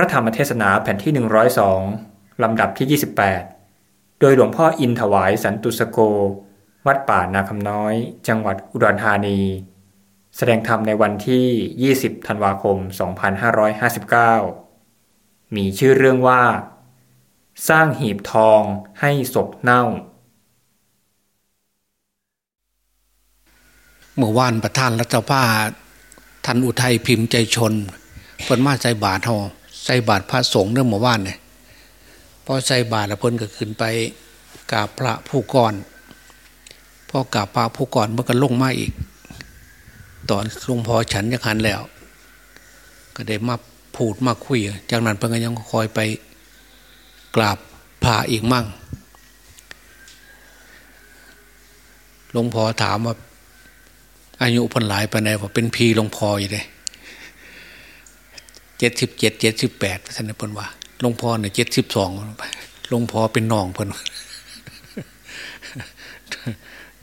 ระธรรมเทศนาแผ่นที่ 102 ลำดับที่ 28 โดยหลวงพ่ออินถวายสันตุสโก วัดป่านาคำน้อย จังหวัดอุดรธานี แสดงธรรมในวันที่ 20 ธันวาคม 2559 มีชื่อเรื่องว่า สร้างหีบทองให้ศพเน่า เมื่อวานประธานรัฐสภาท่านอุทัยพิมพ์ใจชนเพิ่นมาใส่บาตรเฮา ใส่บาตรพระสงฆ์เรื่องเมื่อวานเนี่ยพอใส่บาตรแล้วเพิ่นก็ขึ้นไปกราบพระผู้ก่อนพอกราบพระผู้ก่อนเมันก็ลงมาอีก ตอนหลวงพ่อฉันจะขันแล้ว ก็ได้มาพูดมาคุย จากนั้นเพิ่นก็ยังคอยไปกราบพระอีกมั่งหลวงพ่อถามว่าอายุพันหลายไปไหนว่าเป็นพีหลวงพ่ออยู่เลย เจ็ดสิบเจ็ดเจ็ดสิบแปดท่านเพิ่นว่าหลวงพ่อเนี่ยเจ็ดสิบสองหลวงพ่อเป็นน้องเพิ่น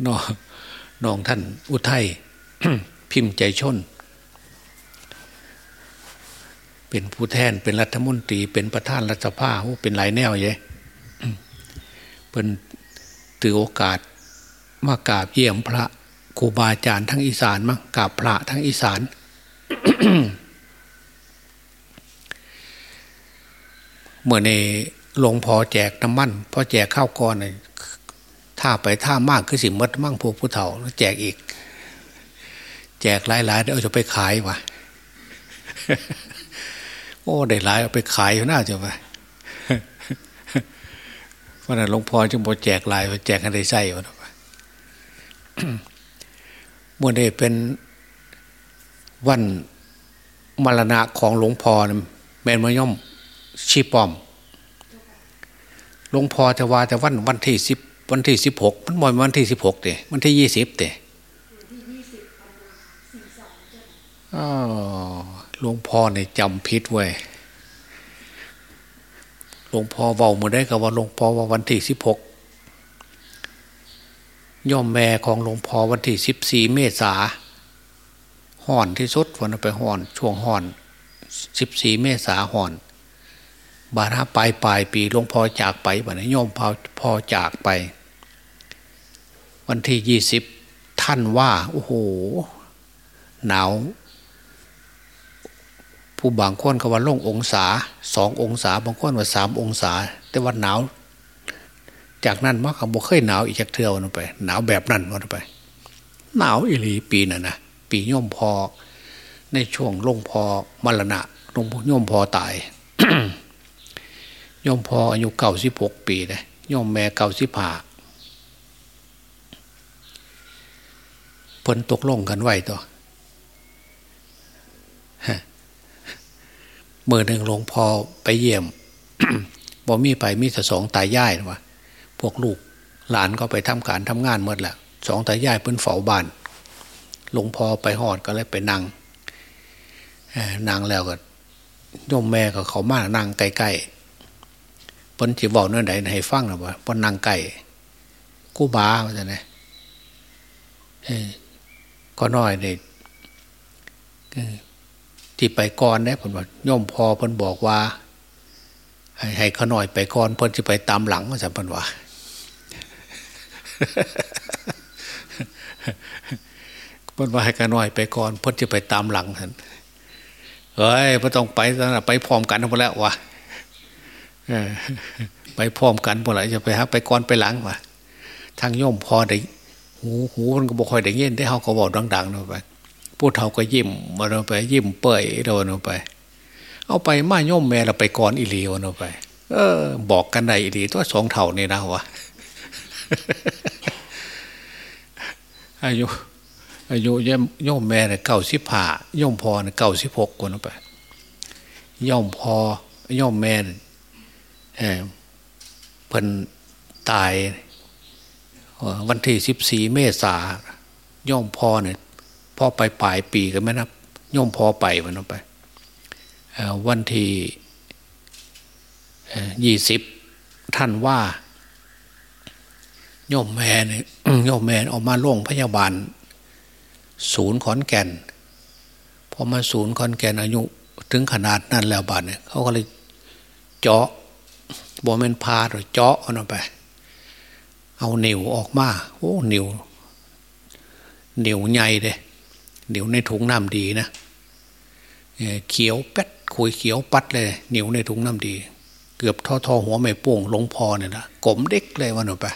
น้องน้องท่านอุทัยพิมพ์ใจชน เป็นผู้แทนเป็นรัฐมนตรี เป็นประธานรัฐสภาเป็นหลายแนวเยเป็นถือโอกาสมากราบเยี่ยมพระครูบาอาจารย์ทั้งอีสานมั้งกราบพระทั้งอีสาน เมื่อในหลวงพอแจกน้ำมันพอแจกข้าวก้อนเลยถ้าไปท่ามากคือสิมดมั่งพวกผู้เฒ่าแจกอีก แจกหลายๆเดี๋ยวจะไปขายวะโอ้ได้หลายเอาไปขายอยู่น่าจะไปเพราะนั้นหลวงพ่อจึงบอกแจกหลายแจกให้ได้ใส่วะเมื่อได้เป็นวันมรณะของหลวงพ่อแม่นมาย่อม ชีปอมหลวงพ่อจะว่าแต่วันวันที่สิบวันที่สิบหกมันมอยวันที่สิบหกเตะวันที่ยี่สิบเตะหลวงพ่อเนี่ยจำพิษไว้หลวงพ่อเว้ามือได้กับว่าหลวงพ่อว่าวันที่สิบหกย่อมแม่ของหลวงพ่อวันที่สิบสี่เมษาห่อนที่สุดวันไปห่อน ช่วงห่อนสิบสี่เมษาห่อน บาราปลายปลายปีหลวงพ่อจากไปวันนี้ย่อมพอพอจากไป วันที่ยี่สิบท่านว่า โอ้โห หนาว ผู้บางคนก็ว่าลงองศาสององศา บางคนว่าสามองศา แต่ว่าหนาว จากนั้นมักเขาบอกเคยหนาวอีกจากเทือวันไป หนาวแบบนั้นวันไป หนาวอีหลีปีน่ะนะปีย่อมพอ ในช่วงลงพอมรณะลงย่อมพอตาย ย่อมพออายุเก่าสิบหกปีเลยย่อมแม่เก่าสิบห้าเพิ่นตกลงกันไว้ตัวเมื่อหนึ่งหลวงพ่อไปเยี่ยมบ่มีไปมีแต่สองตายย่ายวะพวกลูกหลานก็ไปทำการทำงานหมดแหละสองตายายเพิ่นเฝ้าบ้านหลวงพ่อไปหอดก็เลยไปนั่งนั่งแล้วก็โยมแม่ก็เขามานั่งใกล้ๆ เพิ่นจีบอกเนื่อไหนให้ฟังหรือว่าพนนั่งใกล้กูบาว่าจะไหนก็น้อยเนี่ยที่ไปก่อนเนี่ยผมว่าโยมพอเพิ่นบอกว่า ให้ให้ขน่อยไปก่อนเพิ่นจะไปตามหลังว่าจะเพิ่นว่าเพิ่นว่าให้กันน้อยไปก่อนเพิ่นจะไปตามหลังท่านเฮ้ยไม่ต้องไปนะไปพร้อมกันหมดแล้ววะ ไปพร้อมกันหมดแล้วจะไปฮะไปก่อนไปหลังวะทางโยมพอได้หูหูมันก็บอกคอยได้เย็นได้เขาก็บอกดังๆเราไปพูดเท่าก็ยิ้มมาเราไป ยิ้มเปื่อยเราเราไป เอาไปมาโยมแม่เราไปก่อนอิลีวเราไป เออ บอกกันได้อิลีตัวสองเท่านี่นะวะอายุอายุย่โยมแม่เนี่ยเก้าสิบห้าย่อมพอเนี่ยเก้าสิบหกคนไป ย่อมพอย่อมแม่เเพิ่นตายวันที่สิบสี่เมษาย่อมพอเนี่ยพ่อไปปลายปีกันไหมนะย่อมพอไปวันนั้นไปวันที่ยี่สิบท่านว่าโยมแม่เนี่ยยมแม่ออกมาโรงพยาบาล ศูนย์ขอนแก่นพอมาศูนย์ขอนแก่นอายุ ถึงขนาดนั้นแล้วบาดเนี่ยเขาก็เลยเจาะ บอมเมนพาหรือเจาะเอาไป เอาเหนียวออกมาโอ้เหนียวเหนียวใหญ่เลยเหนียวในถุงน้ำดีนะเขียวเป็ดคุยเขียวปัดเลยเหนียวในถุงน้ำดี เกือบท่อทอหัวไม่ป่งลงพอเนี่ยนะกลมเด็กเลยวันออกไป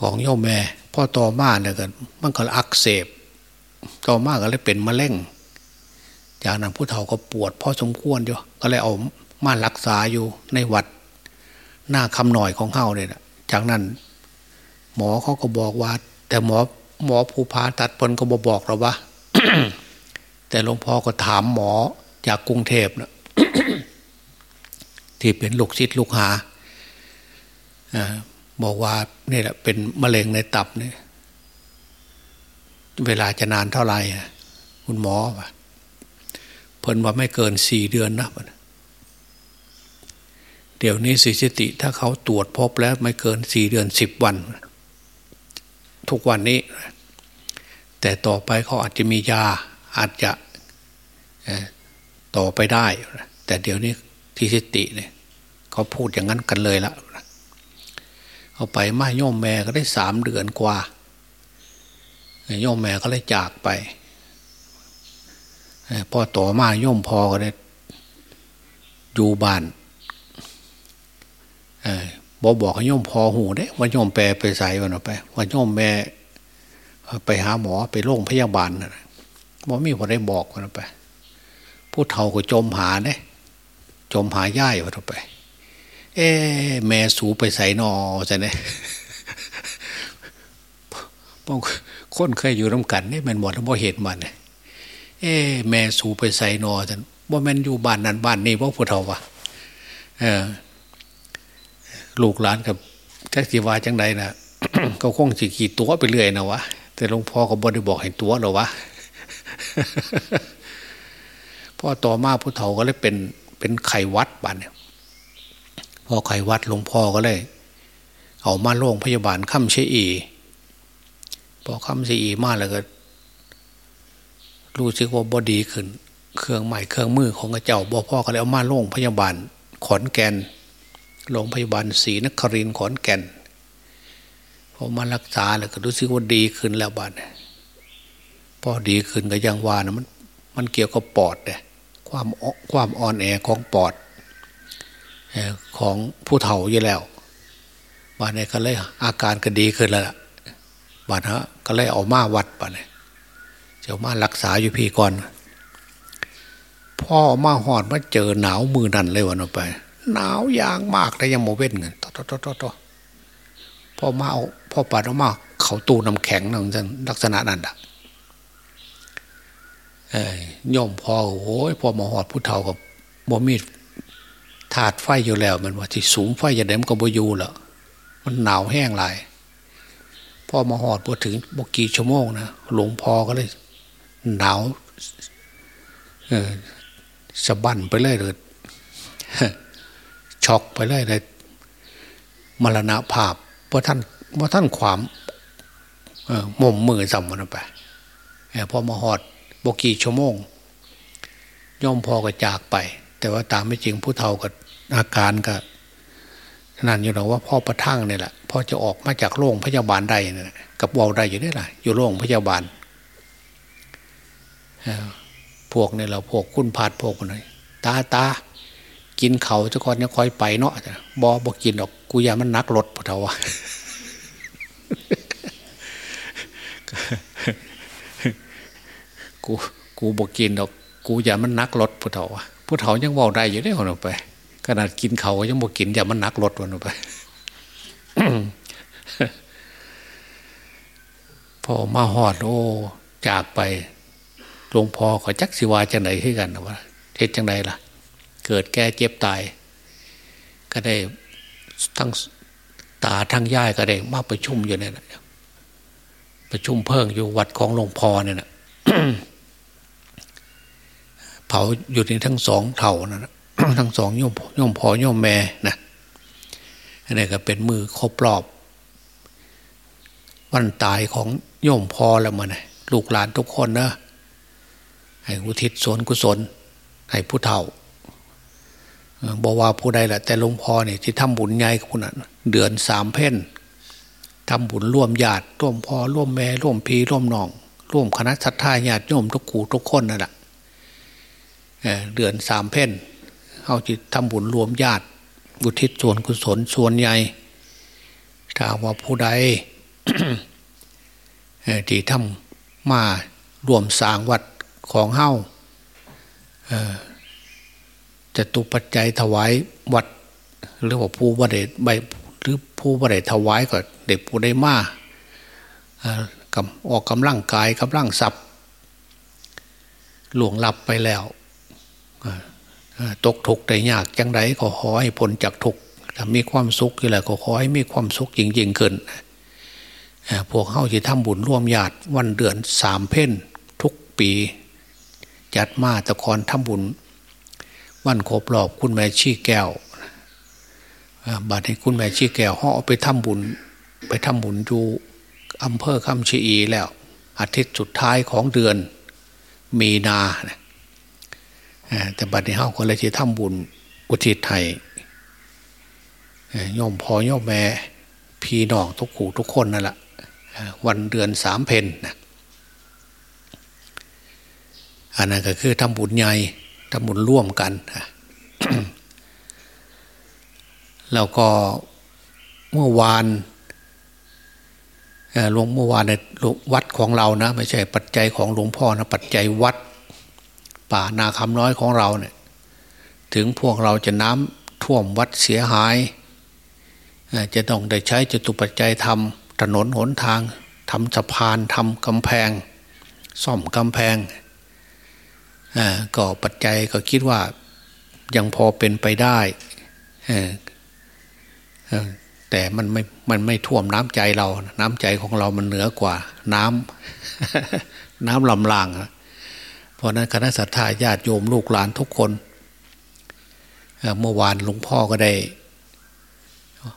ของโยมแม่พ่อต่อมาเนี่ยกันมันก็อักเสบ ต่อมาก็เลยเป็นมะเร็ง จากนั้นผู้เฒ่าก็ปวดพอสมควรอยู่ก็เลยเอามารักษาอยู่ในวัดหน้าคำหน่อยของเฮาเนี่ยจากนั้น หมอเขาก็บอกว่า แต่หมอหมอผู้พาตัดพนก็บบอกเราว่าแต่หลวงพ่อก็ถามหมอจากกรุงเทพนะที่เป็นลูกศิษย์ลูกหาบอกว่านี่แหละเป็นมะเร็งในตับเนี่ยเวลาจะนานเท่าไหร่คุณหมอว่า พิ่นว่าไม่เกินสี่เดือนนะเดี๋ยวนี้สิสติถ้าเขาตรวจพบแล้วไม่เกินสี่เดือนสิบวัน ทุกวันนี้ แต่ต่อไปเขาอาจจะมียาอาจจะต่อไปได้ แต่เดี๋ยวนี้ที่สติเนี่ยเขาพูดอย่างนั้นกันเลยละเอาไปมาโยมแม่ก็ได้สามเดือนกว่าโยมแม่ก็เลยจากไป พอต่อมาโยมพอก็ได้อยู่บ้านบอบอกให้โยมพอหูได้ว่าโยมแปรไปใส่วันไป ว่าโยมแม่ไปหาหมอไปโรงพยาบาลนะหมอมีพอได้บอกวันไปผู้เฒ่าก็จมหาเนี่ยจมหาย่ายวันไป เอ๊แม่สูไปใส่นอใช่ไหมคนเคยอยู่ร่วมกันนี่มันหมดแล้วบ่เหตุมันเนี่ย เอ๊แม่สูไปใส่นอท่านว่าแม่นอยู่บ้านนั้นบ้านนี้ว่าผู้เฒ่าวะเออลูกหลานกับจักสีวาจังใดนะก็คงสิขี่ตัวไปเรื่อยนะวะแต่หลวงพ่อก็บ่ได้บอกให้ตัวหรอวะพ่อต่อมาผู้เฒ่าก็เลยเป็นเป็นไขวัดบ้านเนี่ยพอไขวัดหลวงพ่อก็เลย เอามาโรงพยาบาลค่ำเชีอีพอค่ำเชีอีมาแล้วก็ รู้สึกว่าบอดีขึ้น เครื่องใหม่เครื่องมือของกระเจ้าบอพ่อก็เลยเอามาโรงพยาบาลขอนแก่นโรงพยาบาลศรีนครินขอนแก่นพอมารักษาแล้วก็รู้สึกว่าดีขึ้นแล้วบ้านพอดีขึ้นก็ยังว่านะมันมันเกี่ยวกับปอดเนี่ยความความอ่อนแอของปอดของผู้เฒ่าอยู่แล้วบ้านนี้ก็เลยอาการก็ดีขึ้นแล้วบ้านฮะก็เลยเอามาวัดบ้านนี้ เจ้ามารักษาอยู่พี่ก่อน พ่อมาหอดมาเจอหนาวมือนั่นเลยวันออกไป หนาวยางมากแต่ยังโมเว้นเงินต่อต่อต่อต่อพ่อมาเอาพ่อปัดออกมา เขาตู้น้ำแข็งนั่นลักษณะนั้นอะย่อมพอโอ้ยพอมาหอดผู้เฒ่ากับบ่มีถาดไฟอยู่แล้วมันว่าที่สูงไฟอย่าเดมก็บ่อยู่ล้วมันหนาวแห้งหลายพอมาหอดพอถึงบกี่ชั่วโมงนะหลวงพ่อก็เลย หนาวสะบั้นไปเลยเลยช็อกไปเลยเลยมรณะภาพเพราะท่านเพราะท่านความมุมมือสัมมันไปพอมาหอดบกี่ชั่วโมง ย่อมพอก็จากไป แต่ว่าตามไม่จริงผู้เฒ่ากับอาการก็นั่นอยู่หรอว่าพ่อประทั่งนี่ยแหละพ่อจะออกมาจากโรงพยาบาลใดเนี่ยกับวอลใดอยู่ได้ล่ะอยู่โรงพยาบาล พวกนี่เราพวกคุณพาดพวกคนไหนตาตากินเขาจะก่อนเนี่ยคอยไปเนาะบอบอกกินออกกูยามันนักรถพอเทวะกูกูบอกกินออก กูยามันนักรถพอเทวะผู้เฒ่ายังวอลได้อยู่ได้คนออกไป ขนาดกินเขายังบอกกินยามันนักรถวันออกไปพอมาหอดโอจากไป หลวงพ่อขอจักสิวาจังไหนขึ้นกันว่าเทศจังไหนล่ะ เกิดแก่เจ็บตาย ก็ได้ทั้งตาทั้งย่ายก็ได้มาประชุมอยู่เนี่ยประชุมเพิ่งอยู่วัดของหลวงพ่อเนี่ยนะเผาอยู่ในทั้งสองเท่านะทั้งสองโยมโยมพ่อโยมแม่นะอันนี้ก็เป็นมือครบรอบ วันตายของโยมพ่อแล้วมันลูกหลานทุกคนนะ ให้อุทิศส่วนกุศล ให้ผู้เฒ่าบอกว่าผู้ใดแหละแต่หลวงพ่อเนี่ยที่ทำบุญใหญ่คุณนั้นเดือนสามเพ่นทำบุญร่วมญาติร่วมพ่อร่วมแม่ร่วมพี่ร่วมน้อง ร่วมคณะสัตยาญาติโยมทุกขู่ทุกคนนั่นแหละเดือนสามเพ่นเขาจิตทำบุญรวมญาติอุทิศส่วนกุศลส่วนใหญ่ถ้าว่าผู้ใดที่ทำมารวมสร้างวัด ของเฮ้าจะตุปัจจัยถวายวัด หรือว่าผู้บริใบหรือผู้บริถวายก็เด็กผู้ได้มากับออกกำลังกายกำลังสับหลวงหลับไปแล้วตกทุกข์ได้ยากจังไรก็ขอให้พ้นจากทุกข์ถ้ามีความสุขอยู่แล้วก็ขอให้มีความสุขจริงๆขึ้นพวกเข้าที่ทำบุญร่วมญาติวันเดือนสามเพ่นทุกปี จัดมาตะคอนทำบุญ วันครบรอบคุณแม่ชี้แก้วบาดให้คุณแม่ชี้แก้วห่อไปทำบุญ ไปทำบุญอยู่อำเภอคำชีแล้ว อาทิตย์สุดท้ายของเดือนมีนาแต่บัดนี้เฮาก็เลยจะทำบุญอุทิศไทยย่อมพอย่อมแม่พี่น้องทุกขู่ทุกคนนั่นแหละวันเดือนสามเพนนะ อันนั้นก็คือทำบุญใหญ่ทำบุญร่วมกันแล้วก็เมื่อวานหลวงเมื่อวานในวัดของเรานะ ไม่ใช่ปัจจัยของหลวงพ่อนะปัจจัยวัด ป่านาคำน้อยของเราเนี่ย ถึงพวกเราจะน้ำท่วมวัดเสียหาย จะต้องได้ใช้จตุปัจจัยทำถนนหนทางทำสะพานทำกำแพง ซ่อมกำแพง ก็ปัจจัยก็คิดว่ายังพอเป็นไปได้แต่มันไม่ มันไม่ท่วมน้ำใจเรา น้ำใจของเรามันเหนือกว่า น้ำน้ำลำลางเพราะนั้นคณะสัตยาญาติโยมลูกหลานทุกคนเมื่อวานหลวงพ่อก็ได้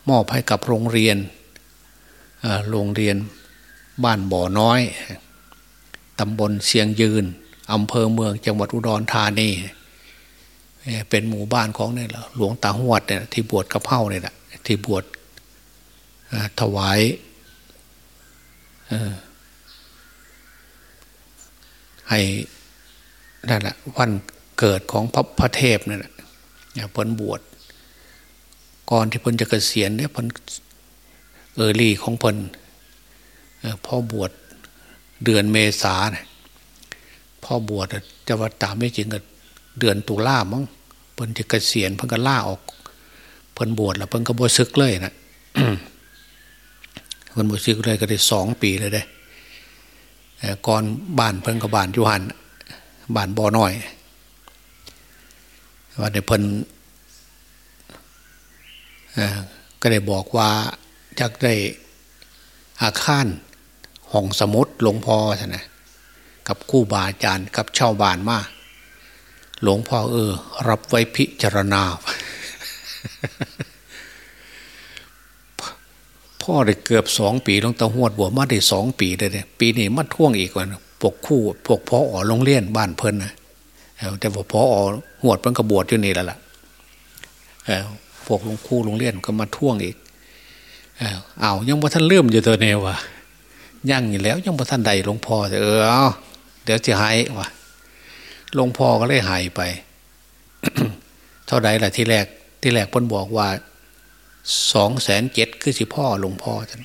มอบให้กับโรงเรียนโรงเรียนบ้านบ่อน้อยตำบลเสียงยืน อำเภอเมืองจังหวัดอุดรธานีเป็นหมู่บ้านของเนี่ยหลวงตาหวดเนี่ยที่บวชกับเฮ้าเนี่ยแหละที่บวชถวายให้นั่นแหละวันเกิดของพระพระเทพนั่นแหละเพิ่นบวชก่อนที่เพิ่นจะเกษียณเนี่ยเพิ่นเออรี่ของเพิ่นพ่อบวชเดือนเมษาเนี่ย พ่อบวชจะว่าตามไม่จริงก็เดือนตุลามั้งเพิ่นจะเกษียณเพิ่นก็ล่าออก เพิ่นบวชแล้วเพิ่นก็บวชซึกเลยนะเพิ่นบวชซึกเลยก็ได้สองปีเลยได้ก่อนบ้านเพิ่นก็บ้านยุหันบ้านบ่อน้อยว่าในเพิ่นก็ได้บอกว่าจักได้อาคารห้องสมุดหลวงพ่อใช่ไหม กับคู่บาอาจารย์กับช่าบ้านมาหลวงพ่อเออ รับไว้พิจารณา พ่อได้เกือบสองปีลงตะหวดบวมาได้สองปีเลยเนี่ยปีนี้มาท่วงอีกว่าพวกคู่พวกพ่ออ๋อโรงเรียนบ้านเพิ่นนะแต่พวกพ่ออ๋อหวดเพิ่นกระบวชอยู่นี่แล้วล่ะพวกลงคู่โรงเรียนก็มาท่วงอีกเอายังบ่ท่านเลื่อมอยู่ตัวเนวะยั่งอยู่แล้วยังบ่ท่านใดหลวงพ่อเออ เดี๋ยวจะหายวะหลวงพ่อก็เลยหายไป เท่าใดล่ะที่แรกที่แรกพิ่นบอกว่าสองแสนเจ็ดคือสิพ่อหลวงพ่อท่าน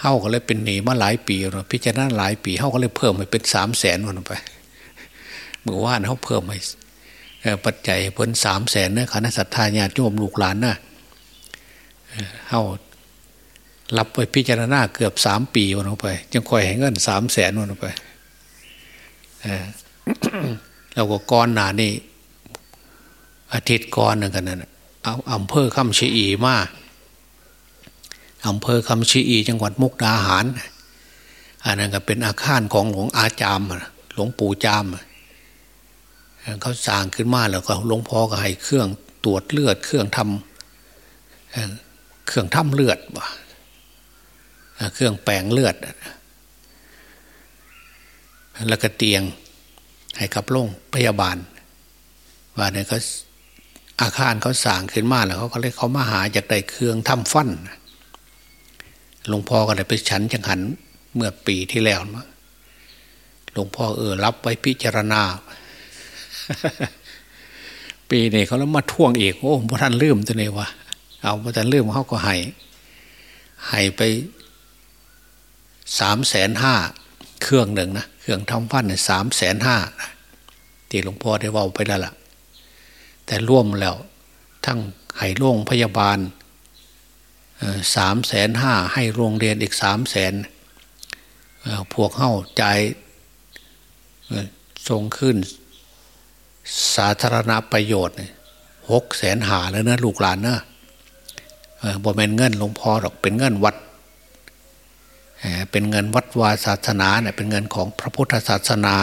เฮ้าก็เลยเป็นหนีมาหลายปีเนาะพิจารณาหลายปีเฮ้าก็เลยเพิ่มไปเป็นสามแสนวันไปเมื่อวานเขาเพิ่มไปปัจจัยเพิ่นสามแสนเนะคณะสัตยาญาติโยมลูกหลานนะเฮ้ารับไปพิจารณาเกือบสามปีวันไปจึงคอยให้เงินสามแสนวันไป เราก็ก้อนหนานี่อาทิตย์ก้อนหนึ่งกันนั่นเอาอำเภอคำชีอีมาอำเภอคำชีอีจังหวัดมุกดาหาร อันนั้นก็เป็นอาคารของหลวงอาจาม หลวงปู่จามเขาสร้างขึ้นมาแล้วก็หลวงพ่อก็ให้เครื่องตรวจเลือด เครื่องทำเครื่องทำเลือดเครื่องแปลงเลือด แล้วก็เตียงให้กับโรงพยาบาล ว่าเนี่ยเขาอาคารเขาสร้างขึ้นมาแล้วเขาก็เลยเขามาหาจากได้เครื่องทำฟันหลวงพ่อก็เลยไปฉันจังหันเมื่อปีที่แล้วมาหลวงพ่อเออรับไว้พิจารณา ปีนี้เขาแล้วมาท่วงอีกโอ้พระท่านลืมตัวนี้วะเอาพระท่านลืมเขาก็ให้ให้ไปสามแสนห้าเครื่องหนึ่งนะ เครื่องทำฟันเนี่ยสามแสนห้าที่หลวงพ่อได้ว่าไปแล้วล่ะ แต่ร่วมแล้ว ทั้งให้โรงพยาบาลสามแสนห้าให้โรงเรียนอีกสามแสนพวกเข้าใจส่งขึ้น สาธารณประโยชน์หกแสนหาแล้วนะลูกหลานเนะบ่เป็นเงินหลวงพ่อหรอกเป็นเงินวัด เป็นเงินวัดวาศาสนาเนี่ยเป็นเงินของพระพุทธศาสนา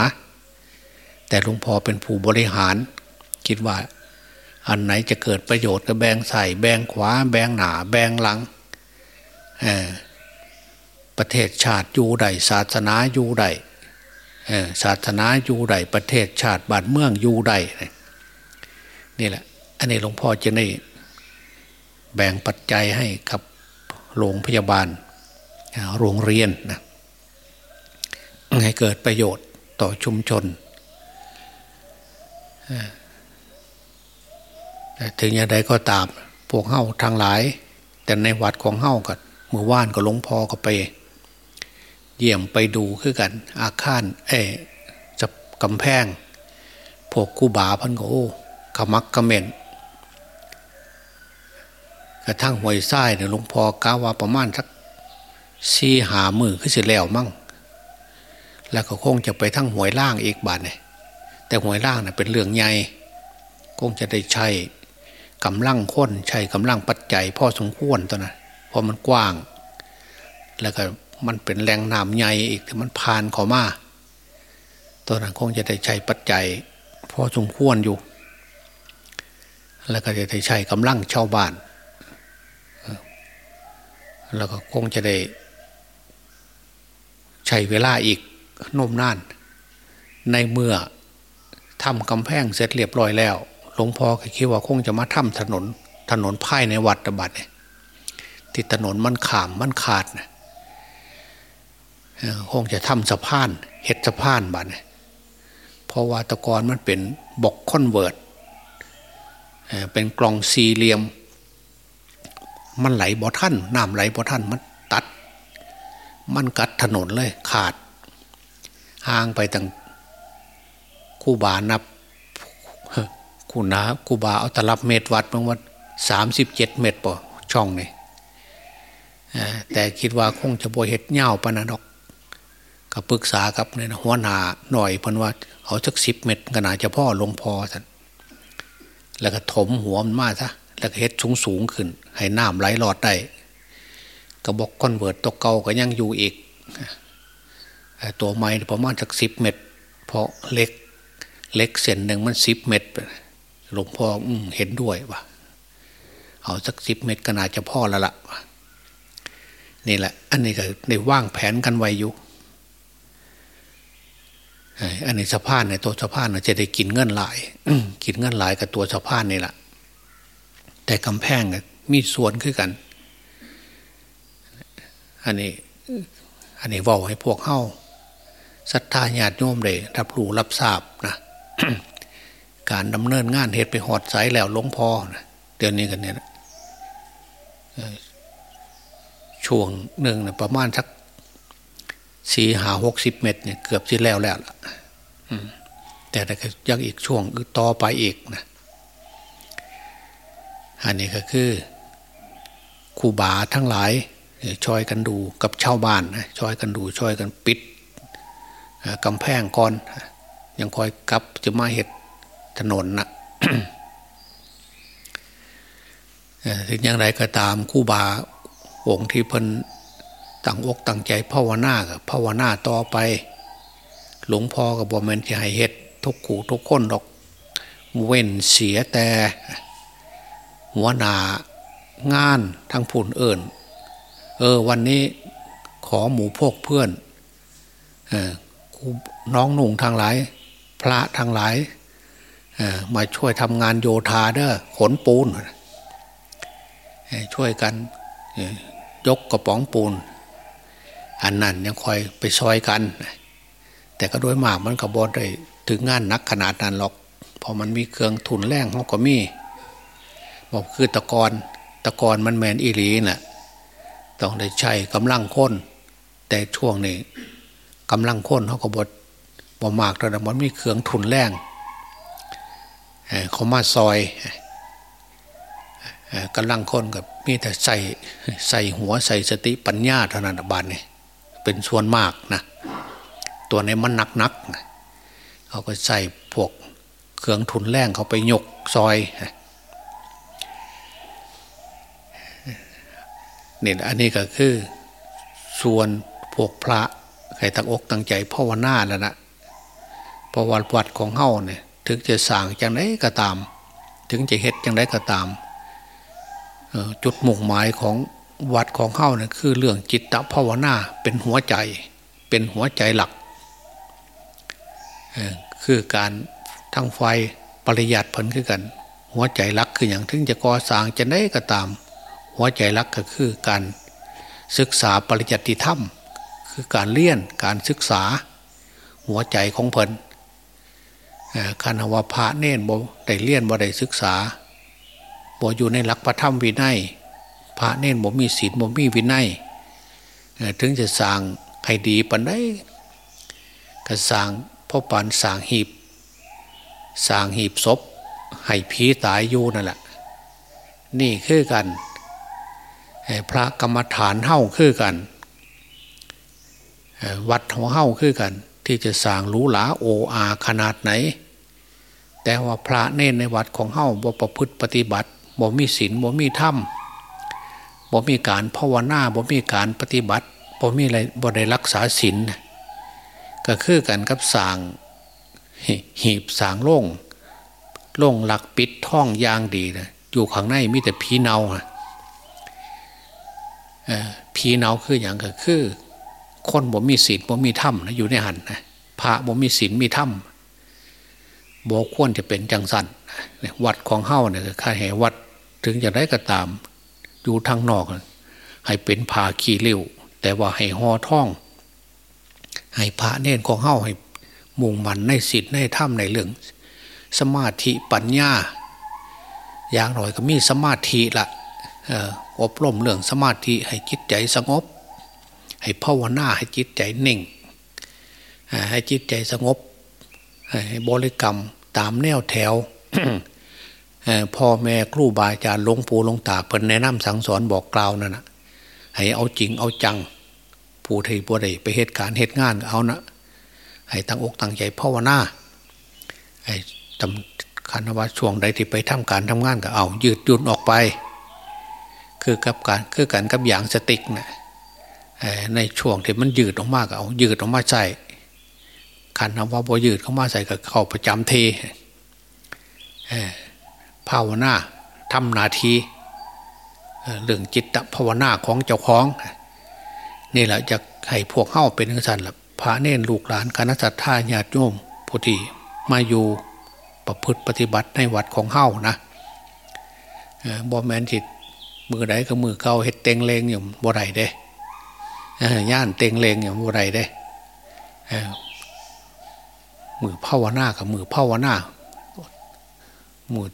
แต่หลวงพ่อเป็นผู้บริหาร คิดว่า อันไหนจะเกิดประโยชน์ก็แบ่งใส่แบ่งขวาแบ่งหนาแบ่งหลังประเทศชาติอยู่ใดศาสนาอยู่ใดศาสนาอยู่ใดประเทศชาติบ้านเมืองอยู่ใดนี่แหละ อันนี้หลวงพ่อจะได้แบ่งปัจจัยให้กับโรงพยาบาล โรงเรียนนะให้เกิดประโยชน์ต่อชุมชนถึงอย่างใดก็ตาม พวกเฮ้าทางหลาย แต่ในวัดของเฮ้ากับมือว่านก็หลวงพ่อก็ไป เยี่ยมไปดูคือกัน อาคารเอจะกำแพง พวกกูบาพันก็โอ้ขมักกระเม็นกระทั่งหวยไส้เนี่ยหลวงพ่อกาว่าประมาณสัก สี่หามือขึ้นสร็จแล้วมั่งแล้วก็คงจะไปทั้งหวยล่างอีกบาทเนี่ยแต่หวยล่างเน่ยเป็นเรื่องใหญ่คงจะได้ใช้กำลังค้นใช้กำลังปัจจัยพ่อสมควรตัวนั้นเพราะมันกว้าง แล้วก็มันเป็นแรงน้ำใหญ่อีกแต่มันผ่านขอมาตัวนั้นคงจะได้ใช้ปัจจัยพ่อสมควรอยู่ แล้วก็จะได้ใช้กำลังชาวบ้านแล้วก็คงจะได้ ใช้เวลาอีกนมนาน ในเมื่อทำกำแพงเสร็จเรียบร้อยแล้ว หลวงพ่อก็คิดว่าคงจะมาทำถนน ถนนภายในวัดตบัดเนี่ยที่ถนนมันขามมันขาดนะคงจะทำสะพานเห็ดสะพานบัดเนี่ยเพราะว่าตะกอนมันเป็นบกคอนเวิร์ตเป็นกล่องสี่เหลี่ยม มันไหลบ่ท่านน้ำไหลบ่ท่านมันตัด มันกัดถนนเลยขาด ห่างไปตั้งคู่บานับคู่นาคู่บาเอาตลับเมตรวัดบางวัดสามสิบเจ็ดเมตรป่ะช่องนี่แต่คิดว่าคงจะบวเห็ดเง่าปนะดอกก็ปรึกษากับเนี่ยหัวหนาหน่อยพันว่าเอาสักสิบเมตรขนาจะพ่อลงพอท่านแล้วก็ถมหัวมันมาซะแล้วก็เห็ดสูงสูงขึ้น ให้น้ำไหลหลอดได้ กระบอกคอนเวิร์ตตัวเก่าก็ยังอยู่อีก ตัวไม้ประมาณสักสิบเมตร เพราะเล็กเล็กเส้นหนึ่งมันสิบเมตรหลวงพ่อเห็นด้วยว่าเอาสักสิบเมตรก็น่าจะพ่อแล้วละ่ะนี่แหละ อันนี้ก็ได้ว่างแผนกันไว้อยู่อันนี้สะพานในตัวสะพานจะได้กินเงินหลายกินเงินหลายกับตัวสะพานนี่แหละแต่กำแพงมีส่วนขึ้นกัน อันนี้ อันนี้ว่าให้พวกเข้าศรัทธาญาติโยมเลยรับรู้รับทราบนะการดำเนินงานเหตุไปหอดสายแล้วลงพอนะเดี๋ยวนี้กันเนี่ยช่วงหนึ่งนะประมาณสักสี่หาหกสิบเมตรเนี่ยเกือบที่แล้วแล้วล่ะแต่ก็ยังอีกช่วงต่อไปอีกนะอันนี้ก็คือครูบาทั้งหลาย ช่วยกันดูกับชาวบ้านช่วยกันดูช่วยกันปิดกำแพงก่อนยังคอยกลับจะมาเห็ดถนนนะถึงอย่างไรก็ตามคู่บาองค์ที่เพิ่นตั้งอกตั้งใจภาวนากับภาวนาต่อไป หลวงพ่อกับบอมเมนจะให้เห็ดทุกขู่ทุกคนดอกเว้นเสียแต่หัวหนางานทั้งผุนเอิญ เออ วันนี้ขอหมูพวกเพื่อนอน้องหนุ่งทางหลาย พระทั้งหลายมาช่วยทำงานโยธาเด้อขนปูน ช่วยกันยกกระป๋องปูน อันนั้นยังคอยไปซอยกัน แต่ก็โดยมากมันก็บอได้ถึงงานนักขนาดนั้นหรอกพอมันมีเครื่องทุนแรงเขาก็มีบอกคือตะกอนตะกอนมันแมนอีหลีนะ่ะ ต้องได้ใช้กำลังค้น แต่ช่วงนี้กำลังค้นเขาก็บดบ่มากแต่มันมีเครื่องทุนแรงเขามาซอยกำลังคนกับมีแต่ใส่ใส่หัวใส่สติปัญญาเท่านั้นบานนี่เป็นส่วนมากนะตัวนี้มันหนักนักเขาก็ใส่พวกเครื่องทุนแรงเขาไปยกซอย นี่อันนี้ก็คือส่วนพวกพระใครตั้งอกตั้งใจภาวนาแล้วนะพระวัดวัดของเฮ้าเนี่ยถึงจะสั่งจังไดก็ตาม ถึงจะเฮ็ดจังไดก็ตามจุดมุ่งหมายของวัดของเฮ้าเนี่ยคือเรื่องจิตตภาวนาเป็นหัวใจ เป็นหัวใจหลักคือการทั้งไฟปริยัติผลคือกัน หัวใจรักคืออย่างถึงจะก่อสร้างจะได้ก็ตาม หัวใจรักก็คือการศึกษาปริยัติธรรม คือการเลี่ยนการศึกษาหัวใจของเพลินคานวพระเน่นบ่ได้เลี่ยนบ่ได้ศึกษาบ่อยู่ในหลักพระธรรมวินัยพระเน่นบ่มีศีลบ่มีวินัยถึงจะสร้างให้ดีปันได้ก็สร้างพ่อปานสร้างหีบสร้างหีบศพให้ผีตายอยู่นั่นแหละนี่คือกัน พระกรรมฐานเฮ้าคือกันวัดของเฮ้าคือกัน ที่จะสร้างรูหลาโออาขนาดไหน แต่ว่าพระเน้นในวัดของเฮ้าบ่ประพฤติปฏิบัติบ่มีศีลบ่มีธรรมบ่มีการภาวนาบ่มีการปฏิบัติบ่มีอะไรบ่ได้รักษาศีลก็คือกันกับสร้างหีบสางโล่งโล่งหลักปิดท่องยางดีนะอยู่ข้างในมีแต่ผีเนา ผีเนาคืออย่างก็คือ คนบ่มีศีลบ่มีธรรมนะอยู่ในหันนะพระบ่มีศีลมีธรรมบ่ควรจะเป็นจังสันวัดของเฮ้าเนี่ยข้าแห่วัดถึงจะได้ก็ตาม อยู่ทางนอก ให้เป็นผาขี้เลี้ยวแต่ว่าให้ห่อท่อง ให้พระเน้นของเฮ้าให้มุ่งมันในศีลในธรรมในเรื่อง สมาธิปัญญา อย่างหน่อยก็มีสมาธิละ อบรมเรื่องสมาธิให้จิตใจสงบ ให้ภาวนาให้จิตใจนิ่ง ให้จิตใจสงบ ให้บริกรรมตามแนวแถวพ่อแม่ครูบาอาจารย์หลวงปู่หลวงตาเพิ่นแนะนำสั่งสอนบอกกล่าวนั่นนะให้เอาจริงเอาจัง ผู้ที่บัวใดไปเหตุการณ์เหตุงานเอานะให้ตั้งอกตั้งใจภาวนาไอ้ตำคันว่าช่วงใดที่ไปทำการทำงานก็เอา ยืดยุนออกไป คือกับการคือกันกับอย่างสติกนะในช่วงที่มันยืดออกมากเอา ยืดออกมาใส่คันคำว่าบอยืดเข้ามาใส่ก็เข้าประจำเทภาวนาทำนาทีเรื่องจิตภาวนาของเจ้าของนี่แหละจะให้พวกเข้าเป็นสันละพระเน้นลูกหลานคณะสัตยาญาติโยมผู้ที่มาอยู่ประพฤติปฏิบัติในวัดของเฮ้านะบอแมนจิต มือใดก็มือเก่าเห็ดเต็งเลงอยู่บ่ไรเด้ย่านเต็งเลงอยู่บ่ไรเด้มือภาวนากับมือภาวนามือ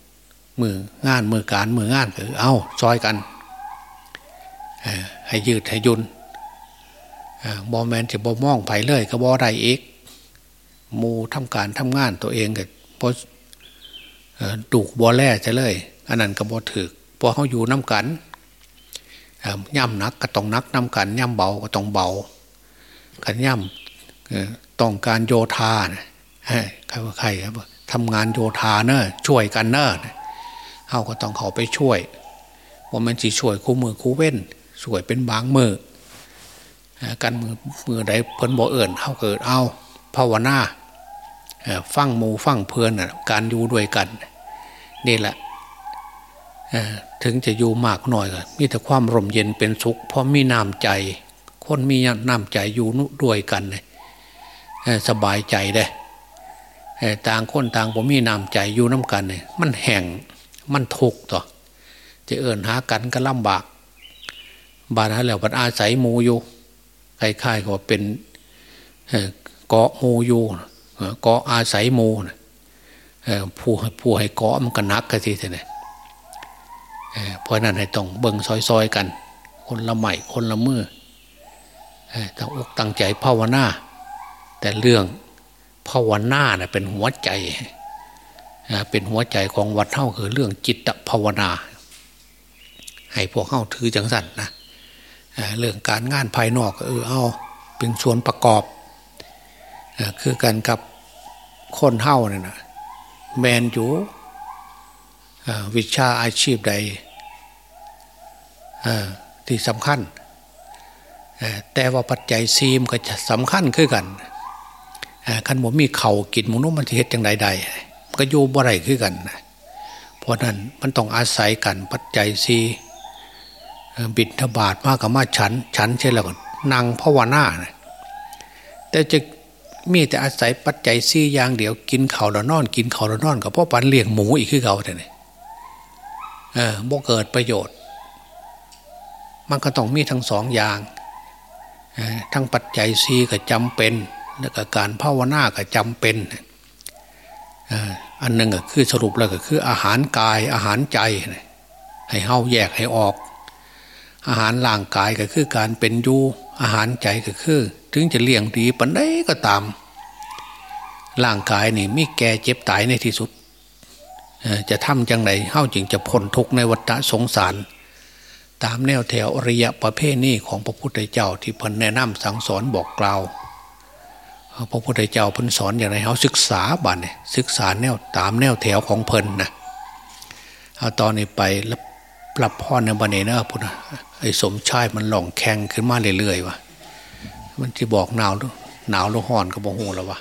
มืองานมือการมืองานคือเอาซอยกันให้ยืดให้ยุนบอแมนจะบอมองไผ่เลยก็บอได้อีกมูทำการทำงานตัวเองก็พอดูกบอแล่จะเลย อันนั้นก็บอถือ พอเขาอยู่น้ากันย่ำนักก็ต้องนักน้ากันย่ำเบาก็ต้องเบากันย่ำต้องการโยธาใครว่าใครครับทำงานโยธาเนอะช่วยกันเนอะเขาก็ต้องเขาไปช่วยว่ามันจีช่วยคู่มือคู่เว้นช่วยเป็นบางมือกันมือมือใดเพิ่นบ่เอิ่นเขาเกิดเอาภาวนาฟั่งมูฟั่งเพื่อนการอยู่ด้วยกัน นี่แหละ ถึงจะอยู่มากหน่อยก็มีแต่ความร่มเย็นเป็นสุข เพราะมีน้ำใจ คนมีน้ำใจอยู่ด้วยกันเลยสบายใจได้ต่างคนต่างผมมีน้ำใจอยู่น้ากันเนี่ยมันแห่งมันทุกข์ต่อจะเอิญหากันก็ลำบาก บาดนั้นแล้วบัดอาศัยมูอยู่คล้ายๆก็เป็นเกาะมูอยู่เกาะอาศัยมูผู้ผู้ให้เกาะมันก็นักกันทีเดียว เพราะนั้นให้ต้องเบิ่งซอยๆกัน คนละใหม่คนละมือตั้งอกตั้งใจภาวนาแต่เรื่องภาวนาเนะเป็นหัวใจเป็นหัวใจของวัดเท่าคือเรื่องจิตภาวนา ให้พวกเข้าถือจังสันนะเรื่องการงานภายนอกเออเอาเป็นส่วนประกอบคือกันกับคนเท่าเนี่ยนะแมนอยู่ วิชาอาชีพใดที่สำคัญ แต่ว่าปัจจัยซีมก็จะสำคัญขึ้นกันขันผมมีเข่ากินมุนุ่มมันจะเฮ็ดจังใดๆก็อยู่บ่ไรขึ้นกัน เพราะนั้นมันต้องอาศัยกันปัจจัยซีบิดทบาทมากกับมาฉัน ฉันใช่แล้วนางภาวนาแต่จะมีแต่อาศัยปัจจัยซีอย่างเดียวกินเข่าแล้วนอน กินเข่าแล้วนอนกับพ่อปันเลี้ยงหมูอีกคือเก่าเนี่ย เออบ่เกิดประโยชน์ มันก็ต้องมีทั้งสองอย่างทั้งปัจจัยซีก็จำเป็นแล้วก็การภาวนาก็จำเป็นอันหนึ่งก็คือสรุปแล้วก็คืออาหารกายอาหารใจให้เฮาแยกให้ออก อาหารร่างกายก็คือการเป็นอยู่อาหารใจก็คือ ถึงจะเลี้ยงดีปันได้ก็ตามร่างกายนี่มีแก่เจ็บตายในที่สุด จะทำจังไรเฮ้าจึงจะพ้นทุกในวัฏสงสาร ตามแนวแถวอริยประเภทนี้ของพระพุทธเจ้าที่พันแนะนำสั่งสอนบอกกล่าวพระพุทธเจ้าพันสอนอย่างไรเขาศึกษาบันศึกษาแนวตามแนวแถวของเพลินนะเอาตอนนี้ไปรับรับพ่อในบันเนนะพุทธไอ้สมชายมันหล่องแข็งขึ้นมาเรื่อยๆวะมันจะบอกหนาวหนาวหรือห่อนก็บอกหูแล้ววะ